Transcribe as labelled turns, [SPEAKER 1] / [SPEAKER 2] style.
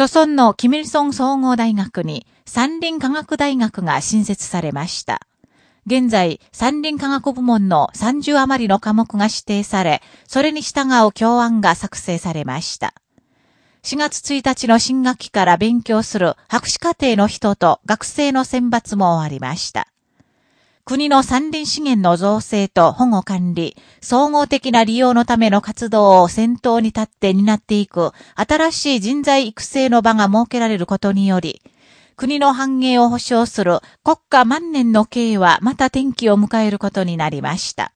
[SPEAKER 1] 著村のキミルソン総合大学に山林科学大学が新設されました。現在、山林科学部門の30余りの科目が指定され、それに従う教案が作成されました。4月1日の新学期から勉強する博士課程の人と学生の選抜も終わりました。国の山林資源の造成と保護管理、総合的な利用のための活動を先頭に立って担っていく新しい人材育成の場が設けられることにより、国の繁栄を保障する国家万年の経営はまた転機を迎えることになりました。